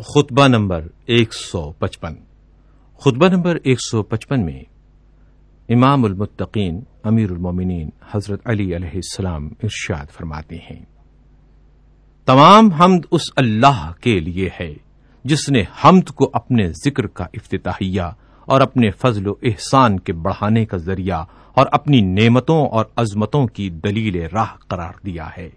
خطبہ نمبر ایک سو پچپن۔ خطبہ نمبر ایک سو پچپن میں امام المتقین، امیر المومنین حضرت علی علیہ السلام ارشاد فرماتے ہیں۔ تمام حمد اس اللہ کے لیے ہے، جس نے حمد کو اپنے ذکر کا افتتاحیہ اور اپنے فضل و احسان کے بڑھانے کا ذریعہ اور اپنی نعمتوں اور عظمتوں کی دلیل راہ قرار دیا ہے۔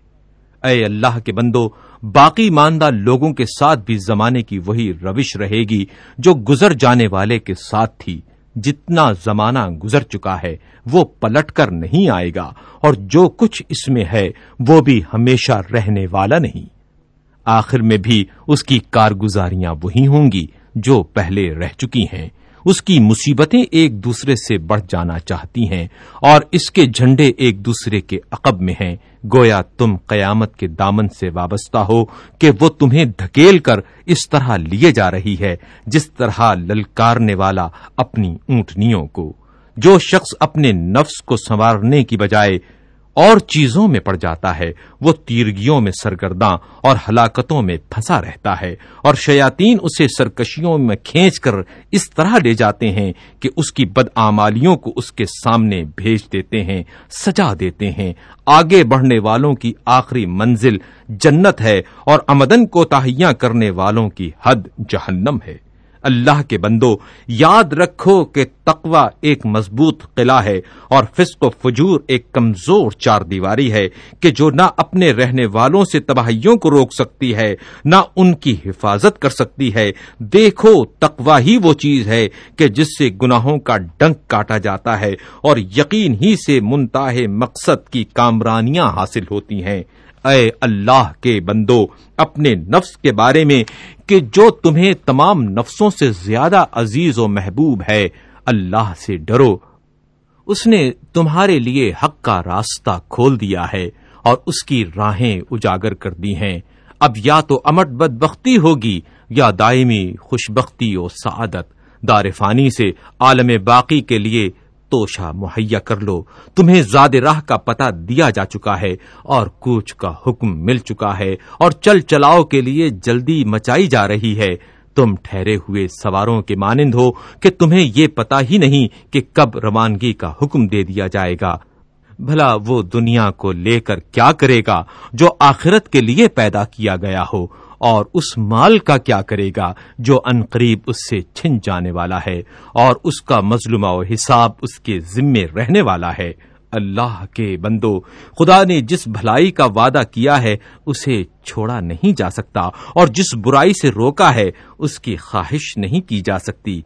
اے اللہ کے بندو، باقی ماندہ لوگوں کے ساتھ بھی زمانے کی وہی روش رہے گی جو گزر جانے والے کے ساتھ تھی۔ جتنا زمانہ گزر چکا ہے، وہ پلٹ کر نہیں آئے گا، اور جو کچھ اس میں ہے، وہ بھی ہمیشہ رہنے والا نہیں۔ آخر میں بھی اس کی کارگزاریاں وہی ہوں گی جو پہلے رہ چکی ہیں۔ اس کی مصیبتیں ایک دوسرے سے بڑھ جانا چاہتی ہیں اور اس کے جھنڈے ایک دوسرے کے عقب میں ہیں۔ گویا تم قیامت کے دامن سے وابستہ ہو کہ وہ تمہیں دھکیل کر اس طرح لیے جا رہی ہے، جس طرح للکارنے والا اپنی اونٹنیوں کو۔ جو شخص اپنے نفس کو سنوارنے کی بجائے اور چیزوں میں پڑ جاتا ہے۔ وہ تیرگیوں میں سرگرداں اور ہلاکتوں میں پھنسا رہتا ہے اور شیاتین اسے سرکشیوں میں کھینچ کر اس طرح لے جاتے ہیں کہ اس کی بدآمالیوں کو اس کے سامنے بھیج دیتے ہیں، سجا دیتے ہیں۔ آگے بڑھنے والوں کی آخری منزل جنت ہے اور امدن کو تاہیاں کرنے والوں کی حد جہنم ہے۔ اللہ کے بندو، یاد رکھو کہ تقوا ایک مضبوط قلعہ ہے اور فسق و فجور ایک کمزور چار دیواری ہے کہ جو نہ اپنے رہنے والوں سے تباہیوں کو روک سکتی ہے، نہ ان کی حفاظت کر سکتی ہے۔ دیکھو تقوا ہی وہ چیز ہے کہ جس سے گناہوں کا ڈنک کاٹا جاتا ہے اور یقین ہی سے منتاح مقصد کی کامرانیاں حاصل ہوتی ہیں۔ اے اللہ کے بندو، اپنے نفس کے بارے میں کہ جو تمہیں تمام نفسوں سے زیادہ عزیز و محبوب ہے، اللہ سے ڈرو۔ اس نے تمہارے لیے حق کا راستہ کھول دیا ہے اور اس کی راہیں اجاگر کر دی ہیں۔ اب یا تو امٹ بد بختی ہوگی یا دائمی خوش بختی و سعادت۔ دارفانی سے عالم باقی کے لیے توشہ مہیا کر لو۔ تمہیں زاد راہ کا پتہ دیا جا چکا ہے اور کوچ کا حکم مل چکا ہے اور چل چلاؤ کے لیے جلدی مچائی جا رہی ہے۔ تم ٹھہرے ہوئے سواروں کے مانند ہو کہ تمہیں یہ پتا ہی نہیں کہ کب روانگی کا حکم دے دیا جائے گا۔ بھلا وہ دنیا کو لے کر کیا کرے گا جو آخرت کے لیے پیدا کیا گیا ہو؟ اور اس مال کا کیا کرے گا جو انقریب اس سے چھن جانے والا ہے؟ اور اس کا مظلومہ و حساب اس کے ذمے رہنے والا ہے؟ اللہ کے بندو، خدا نے جس بھلائی کا وعدہ کیا ہے، اسے چھوڑا نہیں جا سکتا، اور جس برائی سے روکا ہے، اس کی خواہش نہیں کی جا سکتی۔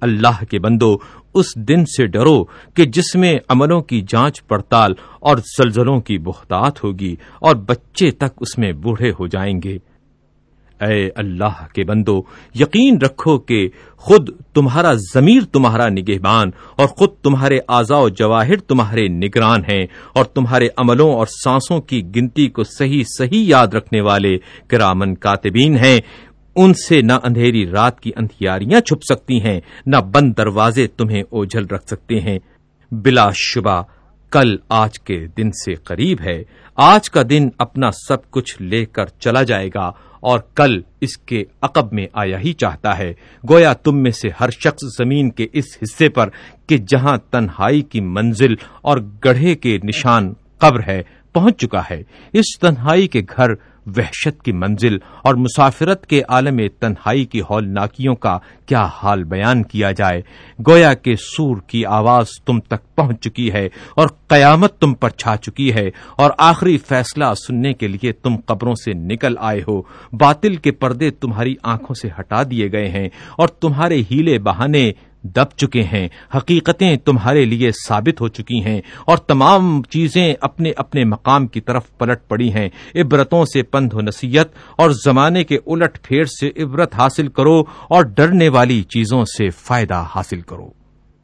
اللہ کے بندو اس دن سے ڈرو کہ جس میں عملوں کی جانچ پڑتال اور زلزلوں کی بہتات ہوگی اور بچے تک اس میں بوڑھے ہو جائیں گے۔ اے اللہ کے بندو، یقین رکھو کہ خود تمہارا ضمیر تمہارا نگہبان اور خود تمہارے اعضاء و جواہر تمہارے نگران ہیں اور تمہارے عملوں اور سانسوں کی گنتی کو صحیح صحیح یاد رکھنے والے کرامن کاتبین ہیں۔ ان سے نہ اندھیری رات کی اندھیاریاں چھپ سکتی ہیں، نہ بند دروازے تمہیں اوجھل رکھ سکتے ہیں۔ بلا شبہ، کل آج کے دن سے قریب ہے۔ آج کا دن اپنا سب کچھ لے کر چلا جائے گا اور کل اس کے عقب میں آیا ہی چاہتا ہے۔ گویا تم میں سے ہر شخص زمین کے اس حصے پر کہ جہاں تنہائی کی منزل اور گڑھے کے نشان قبر ہے، پہنچ چکا ہے۔ اس تنہائی کے گھر وحشت کی منزل اور مسافرت کے عالم تنہائی کی ہولناکیوں کا کیا حال بیان کیا جائے؟ گویا کے سور کی آواز تم تک پہنچ چکی ہے اور قیامت تم پر چھا چکی ہے اور آخری فیصلہ سننے کے لیے تم قبروں سے نکل آئے ہو۔ باطل کے پردے تمہاری آنکھوں سے ہٹا دیے گئے ہیں اور تمہارے ہیلے بہانے دب چکے ہیں۔ حقیقتیں تمہارے لیے ثابت ہو چکی ہیں اور تمام چیزیں اپنے اپنے مقام کی طرف پلٹ پڑی ہیں۔ عبرتوں سے پند و نصیحت اور زمانے کے الٹ پھیر سے عبرت حاصل کرو اور ڈرنے والی چیزوں سے فائدہ حاصل کرو۔